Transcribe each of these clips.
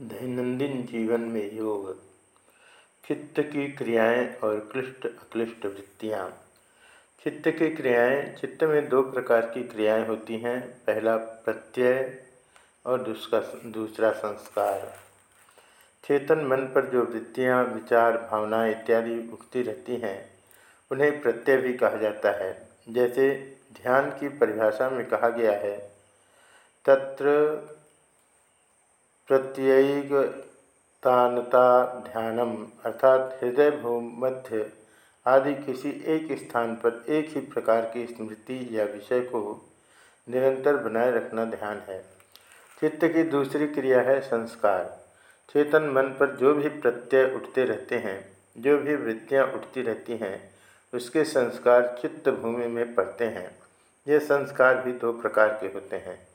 दैनंदिन जीवन में योग, चित्त की क्रियाएँ और क्लिष्ट, अक्लिष्ट वृत्तियाँ। चित्त की क्रियाएँ, चित्त में दो प्रकार की क्रियाएँ होती हैं। पहला प्रत्यय और दूसरा दूसरा संस्कार। चेतन मन पर जो वृत्तियाँ, विचार, भावनाएँ इत्यादि उठती रहती हैं, उन्हें प्रत्यय भी कहा जाता है। जैसे ध्यान की परिभाषा में कहा गया है, तत्र प्रत्ययिकतानता ध्यानम अर्थात हृदय भूमध्य आदि किसी एक स्थान पर एक ही प्रकार की स्मृति या विषय को निरंतर बनाए रखना ध्यान है। चित्त की दूसरी क्रिया है संस्कार। चेतन मन पर जो भी प्रत्यय उठते रहते हैं, जो भी वृत्तियाँ उठती रहती हैं, उसके संस्कार चित्त भूमि में पड़ते हैं। ये संस्कार भी दो प्रकार के होते हैं।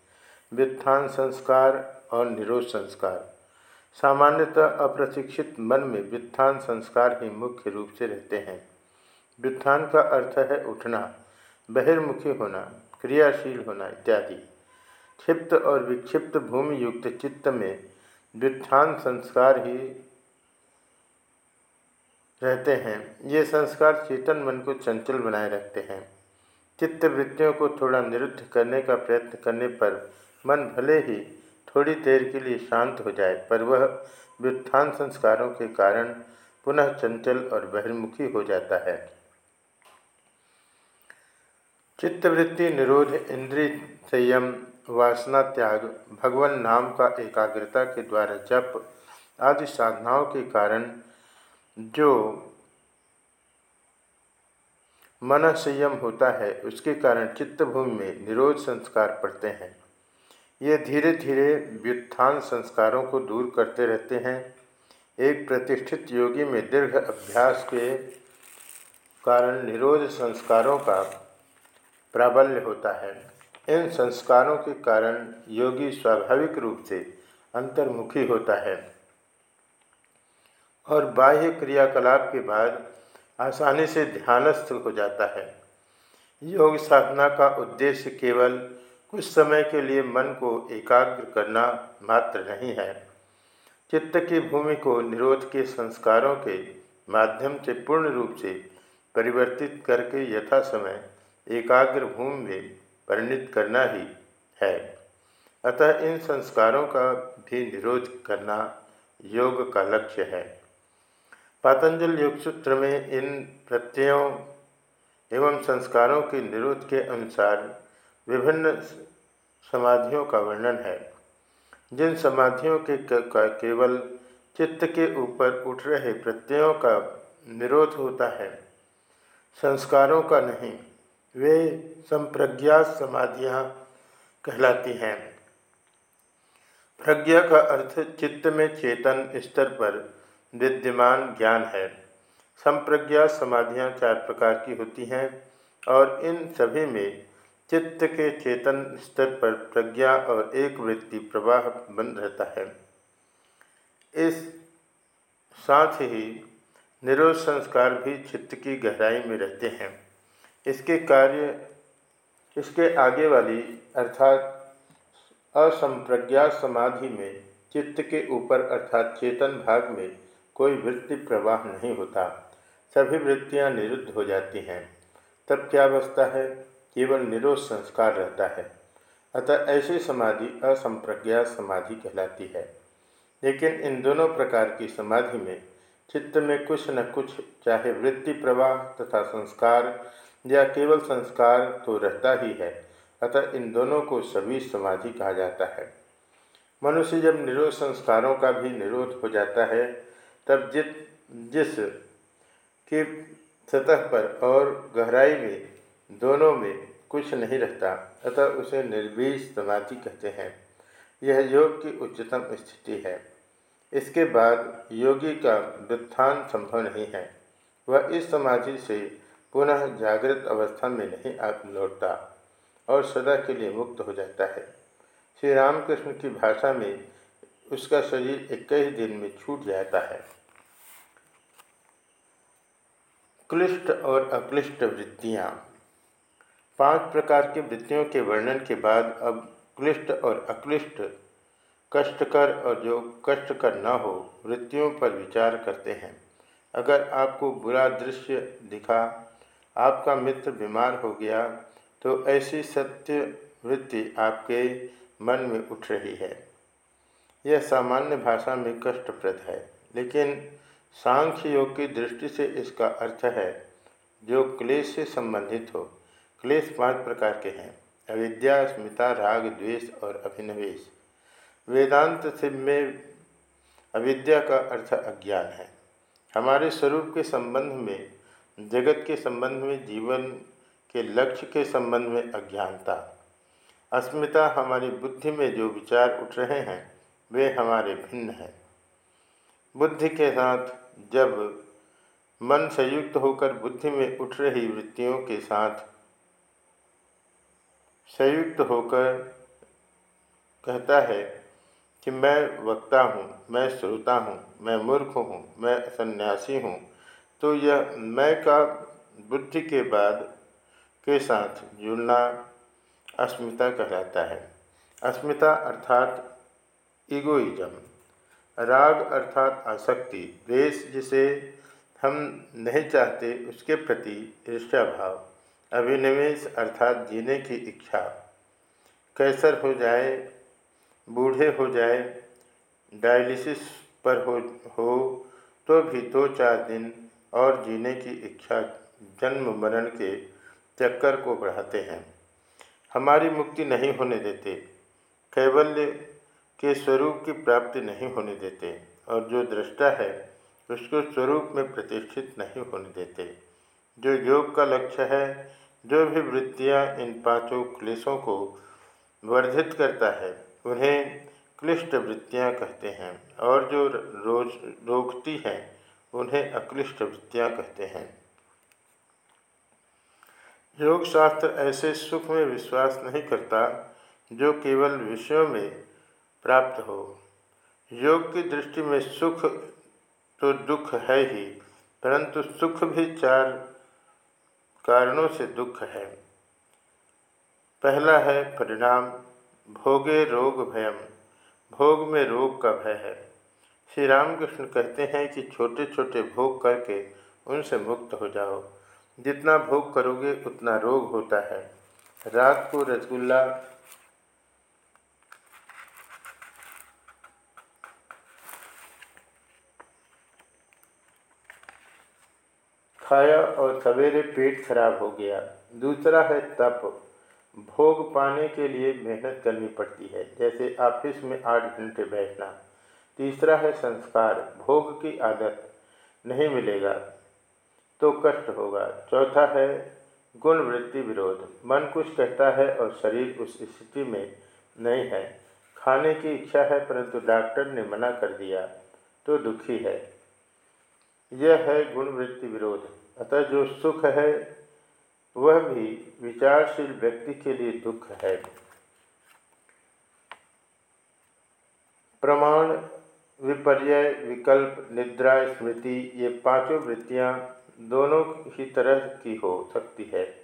व्युत्थान संस्कार और निरोध संस्कार। सामान्यतः अप्रशिक्षित मन में व्युत्थान संस्कार ही मुख्य रूप से रहते हैं। व्युत्थान का अर्थ है उठना, बहिर्मुखी होना, क्रियाशील होना इत्यादि। क्षिप्त और विक्षिप्त भूमि युक्त चित्त में व्युत्थान संस्कार ही रहते हैं। ये संस्कार चेतन मन को चंचल बनाए रखते हैं। चित्त वृत्तियों को थोड़ा निरुद्ध करने का प्रयत्न करने पर मन भले ही थोड़ी देर के लिए शांत हो जाए, पर वह व्युत्थान संस्कारों के कारण पुनः चंचल और बहिर्मुखी हो जाता है। चित्तवृत्ति, निरोध, इंद्रिय संयम, वासना, त्याग, भगवान नाम का एकाग्रता के द्वारा जप आदि साधनाओं के कारण जो मन संयम होता है, उसके कारण चित्तभूमि में निरोध संस्कार पड़ते हैं। ये धीरे धीरे व्युत्थान संस्कारों को दूर करते रहते हैं। एक प्रतिष्ठित योगी में दीर्घ अभ्यास के कारण निरोध संस्कारों का प्राबल्य होता है। इन संस्कारों के कारण योगी स्वाभाविक रूप से अंतर्मुखी होता है और बाह्य क्रियाकलाप के बाद आसानी से ध्यानस्थ हो जाता है। योग साधना का उद्देश्य केवल कुछ समय के लिए मन को एकाग्र करना मात्र नहीं है। चित्त की भूमि को निरोध के संस्कारों के माध्यम से पूर्ण रूप से परिवर्तित करके यथा समय एकाग्र भूमि में परिणित करना ही है। अतः इन संस्कारों का भी निरोध करना योग का लक्ष्य है। पातंजल योग सूत्र में इन प्रत्ययों एवं संस्कारों के निरोध के अनुसार विभिन्न समाधियों का वर्णन है। जिन समाधियों के केवल चित्त के ऊपर उठ रहे प्रत्ययों का निरोध होता है, संस्कारों का नहीं, वे संप्रज्ञा समाधियाँ कहलाती हैं। प्रज्ञा का अर्थ चित्त में चेतन स्तर पर विद्यमान ज्ञान है। संप्रज्ञा समाधियाँ चार प्रकार की होती हैं और इन सभी में चित्त के चेतन स्तर पर प्रज्ञा और एक वृत्ति प्रवाह बन रहता है। इस साथ ही निरोध संस्कार भी चित्त की गहराई में रहते हैं। इसके कार्य, इसके आगे वाली अर्थात असंप्रज्ञा समाधि में चित्त के ऊपर अर्थात चेतन भाग में कोई वृत्ति प्रवाह नहीं होता। सभी वृत्तियाँ निरुद्ध हो जाती हैं। तब क्या बचता है? केवल निरोध संस्कार रहता है। अतः ऐसी समाधि असंप्रज्ञा समाधि कहलाती है। लेकिन इन दोनों प्रकार की समाधि में चित्त में कुछ न कुछ, चाहे वृत्ति प्रवाह तथा संस्कार, या केवल संस्कार तो रहता ही है। अतः इन दोनों को सभी समाधि कहा जाता है। मनुष्य जब निरोध संस्कारों का भी निरोध हो जाता है, तब जित, जिस के सतह पर और गहराई में दोनों में कुछ नहीं रहता, अतः उसे निर्बीज समाधि कहते हैं। यह योग की उच्चतम स्थिति है। इसके बाद योगी का व्युत्थान संभव नहीं है। वह इस समाधि से पुनः जागृत अवस्था में नहीं आ लौटता और सदा के लिए मुक्त हो जाता है। श्री रामकृष्ण की भाषा में उसका शरीर इक्कीस दिन में छूट जाता है। क्लिष्ट और अक्लिष्ट वृत्तियाँ। पाँच प्रकार की वृत्तियों के वर्णन के बाद अब क्लिष्ट और अक्लिष्ट, कष्टकर और जो कष्टकर न हो वृत्तियों पर विचार करते हैं। अगर आपको बुरा दृश्य दिखा, आपका मित्र बीमार हो गया तो ऐसी सत्य वृत्ति आपके मन में उठ रही है। यह सामान्य भाषा में कष्टप्रद है, लेकिन सांख्य योग की दृष्टि से इसका अर्थ है, जो क्लेश से संबंधित हो। क्लेश पाँच प्रकार के हैं, अविद्या, स्मिता, राग, द्वेष और अभिनिवेश। वेदांत से में अविद्या का अर्थ अज्ञान है। हमारे स्वरूप के संबंध में, जगत के संबंध में, जीवन के लक्ष्य के संबंध में अज्ञानता। अस्मिता हमारी बुद्धि में जो विचार उठ रहे हैं, वे हमारे भिन्न हैं। बुद्धि के साथ जब मन संयुक्त होकर बुद्धि में उठ रही वृत्तियों के साथ संयुक्त होकर कहता है कि मैं वक्ता हूँ, मैं श्रोता हूँ, मैं मूर्ख हूँ, मैं सन्यासी हूँ। तो यह मैं का बुद्धि के बाद के साथ जुड़ना अस्मिता कहलाता है। अस्मिता अर्थात इगोइज्म राग अर्थात आसक्ति द्वेष जिसे हम नहीं चाहते, उसके प्रति ईर्ष्या भाव अभिनिवेश अर्थात जीने की इच्छा। कैसर हो जाए, बूढ़े हो जाए, डायलिसिस पर हो हो तो भी दो चार दिन और जीने की इच्छा जन्म मरण के चक्कर को बढ़ाते हैं। हमारी मुक्ति नहीं होने देते। कैवल्य के स्वरूप की प्राप्ति नहीं होने देते और जो दृष्टा है, उसको स्वरूप में प्रतिष्ठित नहीं होने देते। जो योग का लक्ष्य है, जो भी वृत्तियाँ इन पाँचों क्लेशों को वर्धित करता है, उन्हें क्लिष्ट वृत्तियाँ कहते हैं और जो रोज रोकती हैं, उन्हें अक्लिष्ट वृत्तियाँ कहते हैं। योग शास्त्र ऐसे सुख में विश्वास नहीं करता, जो केवल विषयों में प्राप्त हो। योग की दृष्टि में सुख तो दुख है ही, परंतु सुख भी चार कारणों से दुख है। पहला है परिणाम, भोगे रोग भयम। भोग में रोग का भय है। श्री रामकृष्ण कहते हैं कि छोटे छोटे भोग करके उनसे मुक्त हो जाओ। जितना भोग करोगे उतना रोग होता है। रात को रसगुल्ला खाया और सवेरे पेट खराब हो गया। दूसरा है तप। भोग पाने के लिए मेहनत करनी पड़ती है, जैसे ऑफ़िस में आठ घंटे बैठना। तीसरा है संस्कार। भोग की आदत नहीं मिलेगा तो कष्ट होगा। चौथा है गुण वृत्ति विरोध। मन कुछ कहता है और शरीर उस स्थिति में नहीं है। खाने की इच्छा है परंतु डॉक्टर ने मना कर दिया तो दुखी है। यह है गुण वृत्ति विरोध। अतः जो सुख है, वह भी विचारशील व्यक्ति के लिए दुख है। प्रमाण विपर्य विकल्प, निद्रा, स्मृति, ये पाँचों वृत्तियाँ दोनों ही तरह की हो सकती है।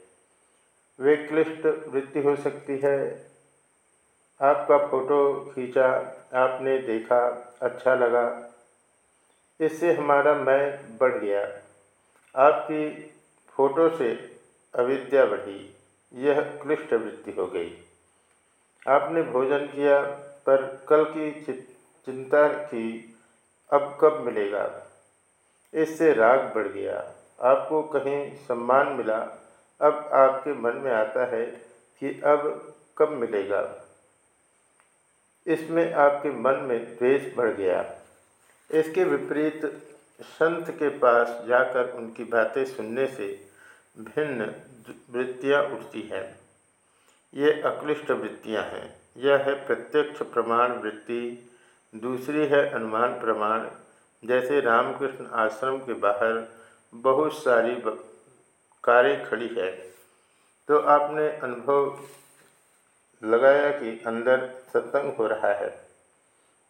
वे क्लिष्ट वृत्ति हो सकती है। आपका फ़ोटो खींचा, आपने देखा अच्छा लगा। इससे हमारा मैं बढ़ गया। आपकी फ़ोटो से अविद्या बढ़ी, यह क्लिष्ट वृत्ति हो गई। आपने भोजन किया, पर कल की चिंता की अब कब मिलेगा? इससे राग बढ़ गया, आपको कहीं सम्मान मिला, अब आपके मन में आता है कि अब कब मिलेगा। इसमें आपके मन में द्वेष बढ़ गया। इसके विपरीत संत के पास जाकर उनकी बातें सुनने से भिन्न वृत्तियाँ उठती हैं। ये अक्लिष्ट वृत्तियाँ हैं। यह है प्रत्यक्ष प्रमाण वृत्ति, दूसरी है अनुमान प्रमाण। जैसे रामकृष्ण आश्रम के बाहर बहुत सारी कारें खड़ी है। तो आपने अनुभव लगाया कि अंदर सत्संग हो रहा है।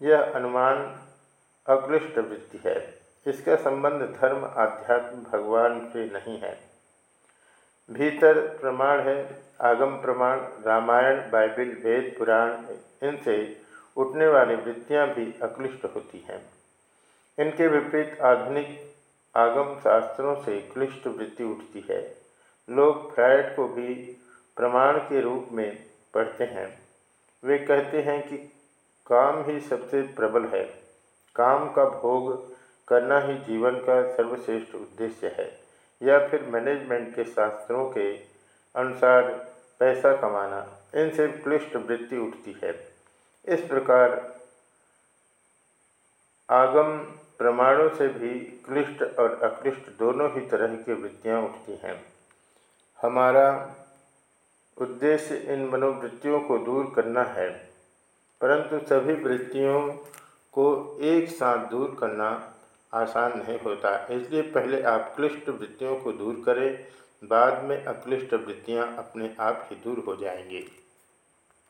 यह अनुमान अक्लिष्ट वृत्ति है। इसका संबंध धर्म, आध्यात्म, भगवान से नहीं है। भीतर प्रमाण है, आगम प्रमाण, रामायण, बाइबिल, वेद, पुराण, इनसे उठने वाली वृत्तियाँ भी अक्लिष्ट होती हैं। इनके विपरीत आधुनिक आगम शास्त्रों से क्लिष्ट वृत्ति उठती है। लोग फ्रायड को भी प्रमाण के रूप में पढ़ते हैं। वे कहते हैं कि काम ही सबसे प्रबल है। काम का भोग करना ही जीवन का सर्वश्रेष्ठ उद्देश्य है। या फिर मैनेजमेंट के शास्त्रों के अनुसार पैसा कमाना, इनसे क्लिष्ट वृत्ति उठती है। इस प्रकार आगम प्रमाणों से भी क्लिष्ट और अक्लिष्ट दोनों ही तरह की वृत्तियाँ उठती हैं। हमारा उद्देश्य इन मनोवृत्तियों को दूर करना है, परंतु सभी वृत्तियों को एक साथ दूर करना आसान नहीं होता। इसलिए पहले आप क्लिष्ट वृत्तियों को दूर करें, बाद में अक्लिष्ट वृत्तियाँ अपने आप ही दूर हो जाएँगी।